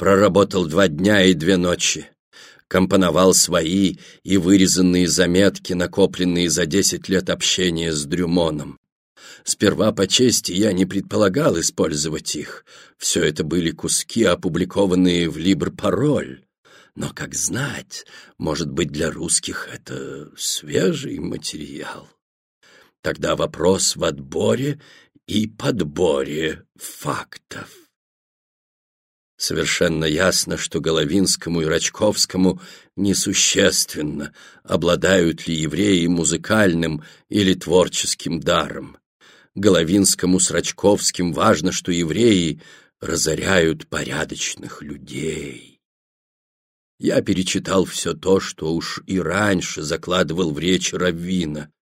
Проработал два дня и две ночи. Компоновал свои и вырезанные заметки, накопленные за десять лет общения с Дрюмоном. Сперва по чести я не предполагал использовать их. Все это были куски, опубликованные в Либр-Пароль. Но, как знать, может быть, для русских это свежий материал. Тогда вопрос в отборе и подборе фактов. Совершенно ясно, что Головинскому и Рачковскому несущественно, обладают ли евреи музыкальным или творческим даром. Головинскому с Рачковским важно, что евреи разоряют порядочных людей. Я перечитал все то, что уж и раньше закладывал в речь Раввина.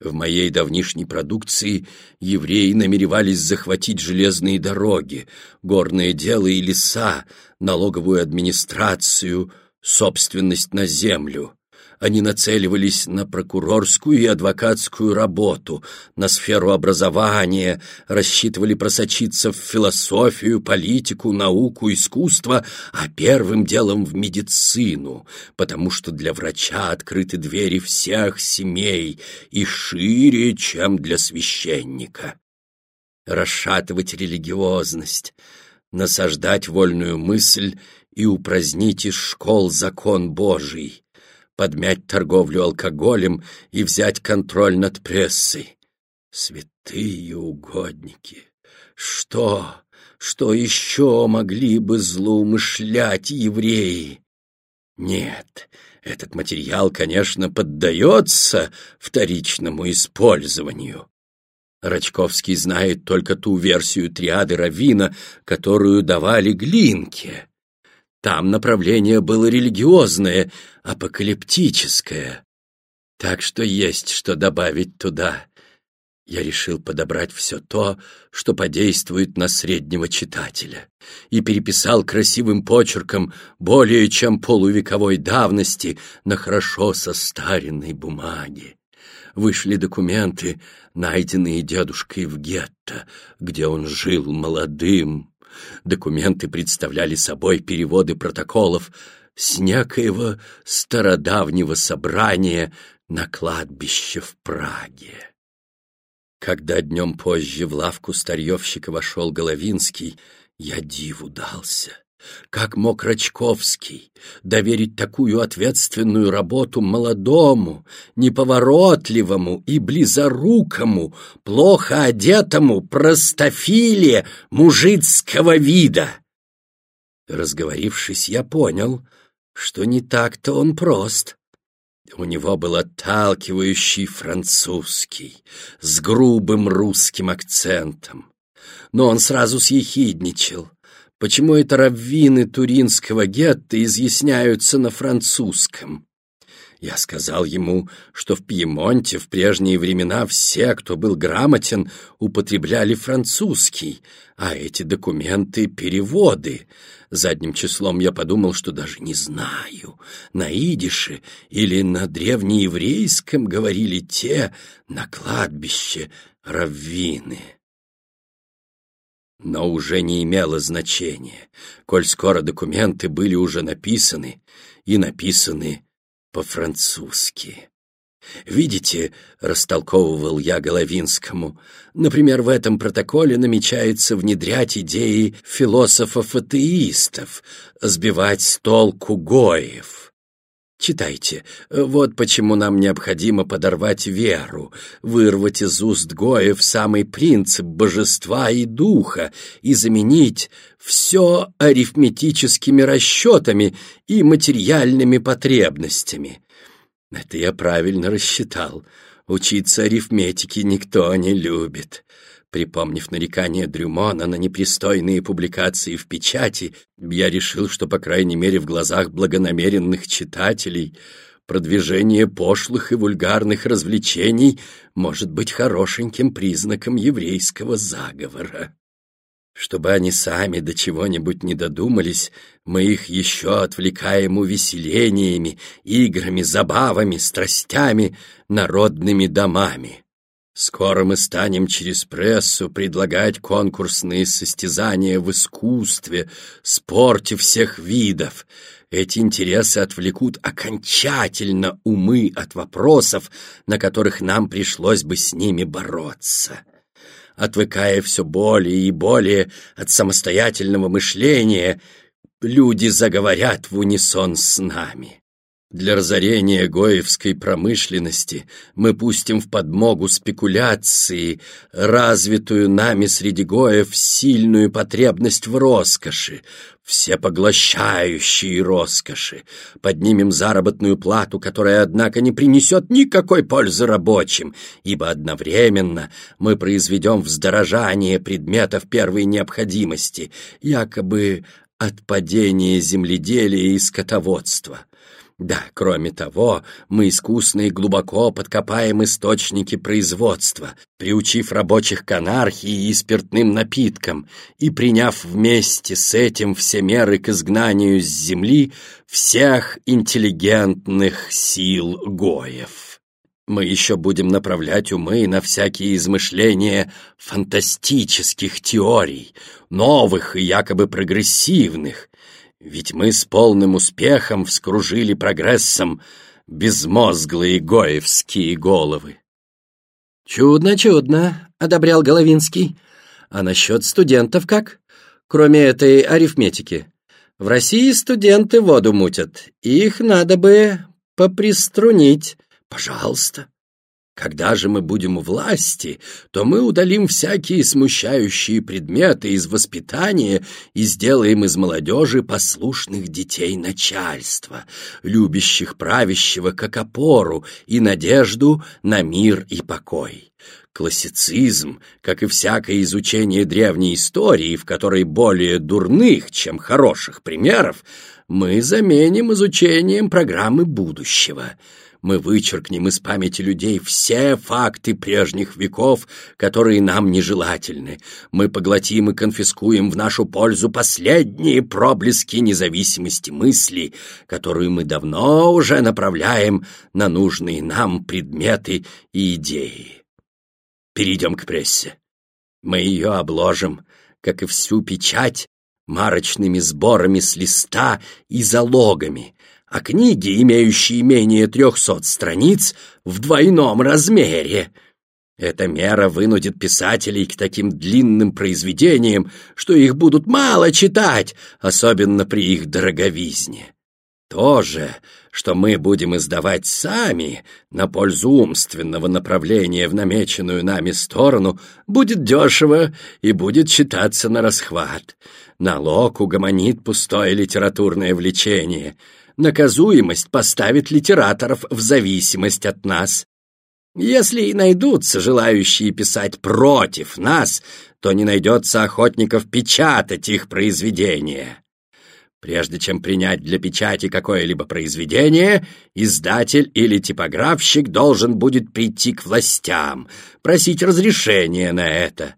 В моей давнишней продукции евреи намеревались захватить железные дороги, горные дела и леса, налоговую администрацию, собственность на землю. Они нацеливались на прокурорскую и адвокатскую работу, на сферу образования, рассчитывали просочиться в философию, политику, науку, искусство, а первым делом в медицину, потому что для врача открыты двери всех семей и шире, чем для священника. Расшатывать религиозность, насаждать вольную мысль и упразднить из школ закон Божий подмять торговлю алкоголем и взять контроль над прессой. Святые угодники! Что, что еще могли бы злоумышлять евреи? Нет, этот материал, конечно, поддается вторичному использованию. Рачковский знает только ту версию триады Равина, которую давали Глинке. Там направление было религиозное, апокалиптическое. Так что есть что добавить туда. Я решил подобрать все то, что подействует на среднего читателя, и переписал красивым почерком более чем полувековой давности на хорошо состаренной бумаге. Вышли документы, найденные дедушкой в гетто, где он жил молодым, Документы представляли собой переводы протоколов с некоего стародавнего собрания на кладбище в Праге. Когда днем позже в лавку старьевщика вошел Головинский, я диву дался. Как мог Рачковский доверить такую ответственную работу молодому, неповоротливому и близорукому, плохо одетому простофиле мужицкого вида? Разговорившись, я понял, что не так-то он прост. У него был отталкивающий французский, с грубым русским акцентом. Но он сразу съехидничал почему это раввины туринского гетто изъясняются на французском. Я сказал ему, что в Пьемонте в прежние времена все, кто был грамотен, употребляли французский, а эти документы — переводы. Задним числом я подумал, что даже не знаю, на идише или на древнееврейском говорили те на кладбище раввины но уже не имело значения, коль скоро документы были уже написаны и написаны по-французски. «Видите», — растолковывал я Головинскому, «например, в этом протоколе намечается внедрять идеи философов-атеистов, сбивать с толку Гоев». Читайте. Вот почему нам необходимо подорвать веру, вырвать из уст Гоев самый принцип божества и духа и заменить все арифметическими расчетами и материальными потребностями. Это я правильно рассчитал. Учиться арифметике никто не любит. Припомнив нарекания Дрюмона на непристойные публикации в печати, я решил, что, по крайней мере, в глазах благонамеренных читателей продвижение пошлых и вульгарных развлечений может быть хорошеньким признаком еврейского заговора. Чтобы они сами до чего-нибудь не додумались, мы их еще отвлекаем увеселениями, играми, забавами, страстями, народными домами. Скоро мы станем через прессу предлагать конкурсные состязания в искусстве, спорте всех видов. Эти интересы отвлекут окончательно умы от вопросов, на которых нам пришлось бы с ними бороться. Отвыкая все более и более от самостоятельного мышления, люди заговорят в унисон с нами. Для разорения гоевской промышленности мы пустим в подмогу спекуляции, развитую нами среди гоев сильную потребность в роскоши, всепоглощающей роскоши. Поднимем заработную плату, которая, однако, не принесет никакой пользы рабочим, ибо одновременно мы произведем вздорожание предметов первой необходимости, якобы от падения земледелия и скотоводства. Да, кроме того, мы искусно и глубоко подкопаем источники производства, приучив рабочих к анархии и спиртным напиткам, и приняв вместе с этим все меры к изгнанию с земли всех интеллигентных сил Гоев. Мы еще будем направлять умы на всякие измышления фантастических теорий, новых и якобы прогрессивных, ведь мы с полным успехом вскружили прогрессом безмозглые гоевские головы. «Чудно, чудно», — одобрял Головинский. «А насчет студентов как? Кроме этой арифметики. В России студенты воду мутят, их надо бы поприструнить. Пожалуйста». Когда же мы будем у власти, то мы удалим всякие смущающие предметы из воспитания и сделаем из молодежи послушных детей начальства, любящих правящего как опору и надежду на мир и покой. Классицизм, как и всякое изучение древней истории, в которой более дурных, чем хороших примеров, мы заменим изучением программы будущего — мы вычеркнем из памяти людей все факты прежних веков, которые нам нежелательны. Мы поглотим и конфискуем в нашу пользу последние проблески независимости мысли, которую мы давно уже направляем на нужные нам предметы и идеи. Перейдем к прессе. Мы ее обложим, как и всю печать, марочными сборами с листа и залогами, а книги, имеющие менее трехсот страниц, в двойном размере. Эта мера вынудит писателей к таким длинным произведениям, что их будут мало читать, особенно при их дороговизне. То же, что мы будем издавать сами на пользу умственного направления в намеченную нами сторону, будет дешево и будет считаться на расхват. Налог угомонит пустое литературное влечение — наказуемость поставит литераторов в зависимость от нас. Если и найдутся желающие писать против нас, то не найдется охотников печатать их произведения. Прежде чем принять для печати какое-либо произведение, издатель или типографщик должен будет прийти к властям, просить разрешения на это.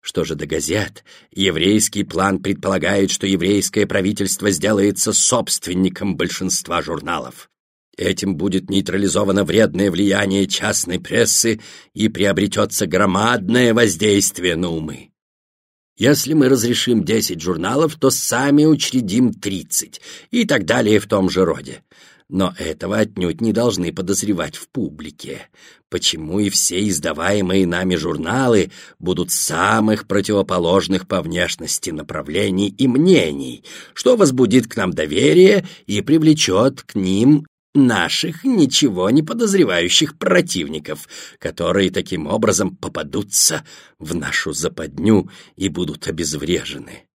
Что же до газет? Еврейский план предполагает, что еврейское правительство сделается собственником большинства журналов. Этим будет нейтрализовано вредное влияние частной прессы и приобретется громадное воздействие на умы. Если мы разрешим 10 журналов, то сами учредим 30 и так далее в том же роде. Но этого отнюдь не должны подозревать в публике. Почему и все издаваемые нами журналы будут самых противоположных по внешности направлений и мнений, что возбудит к нам доверие и привлечет к ним наших ничего не подозревающих противников, которые таким образом попадутся в нашу западню и будут обезврежены.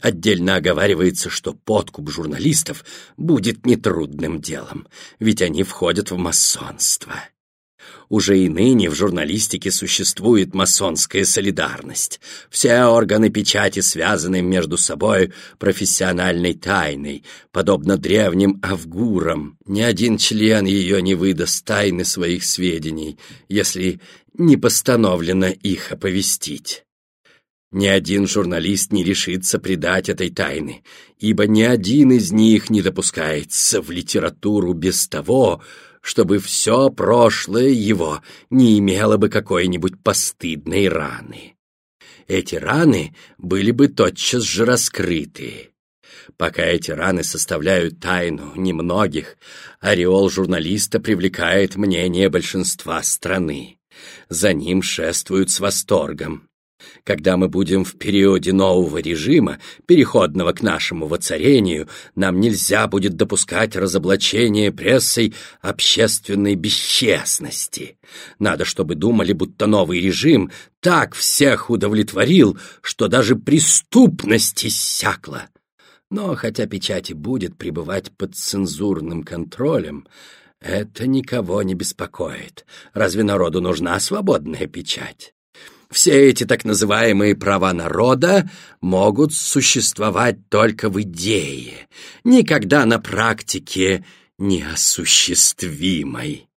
Отдельно оговаривается, что подкуп журналистов будет нетрудным делом, ведь они входят в масонство. Уже и ныне в журналистике существует масонская солидарность. Все органы печати связаны между собой профессиональной тайной, подобно древним авгурам. Ни один член ее не выдаст тайны своих сведений, если не постановлено их оповестить. Ни один журналист не решится предать этой тайны, ибо ни один из них не допускается в литературу без того, чтобы все прошлое его не имело бы какой-нибудь постыдной раны. Эти раны были бы тотчас же раскрыты. Пока эти раны составляют тайну немногих, ореол журналиста привлекает мнение большинства страны. За ним шествуют с восторгом. Когда мы будем в периоде нового режима, переходного к нашему воцарению, нам нельзя будет допускать разоблачение прессой общественной бесчестности. Надо, чтобы думали, будто новый режим так всех удовлетворил, что даже преступность иссякла. Но хотя печать и будет пребывать под цензурным контролем, это никого не беспокоит. Разве народу нужна свободная печать? Все эти так называемые права народа могут существовать только в идее, никогда на практике неосуществимой.